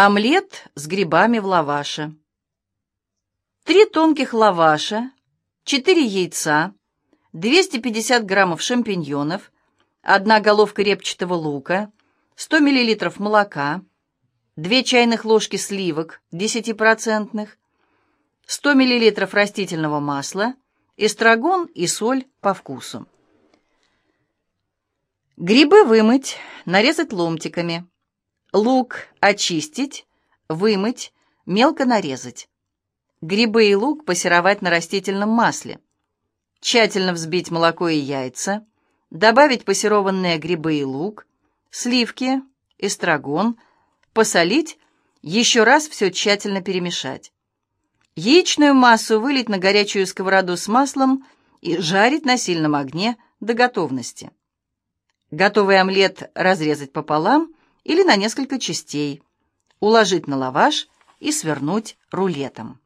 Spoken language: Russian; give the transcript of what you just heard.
Омлет с грибами в лаваше. Три тонких лаваша, четыре яйца, 250 граммов шампиньонов, одна головка репчатого лука, 100 миллилитров молока, две чайных ложки сливок 10%, 100 миллилитров растительного масла, эстрагон и соль по вкусу. Грибы вымыть, нарезать ломтиками. Лук очистить, вымыть, мелко нарезать. Грибы и лук пассеровать на растительном масле. Тщательно взбить молоко и яйца. Добавить пассерованные грибы и лук, сливки, эстрагон, посолить, еще раз все тщательно перемешать. Яичную массу вылить на горячую сковороду с маслом и жарить на сильном огне до готовности. Готовый омлет разрезать пополам или на несколько частей, уложить на лаваш и свернуть рулетом.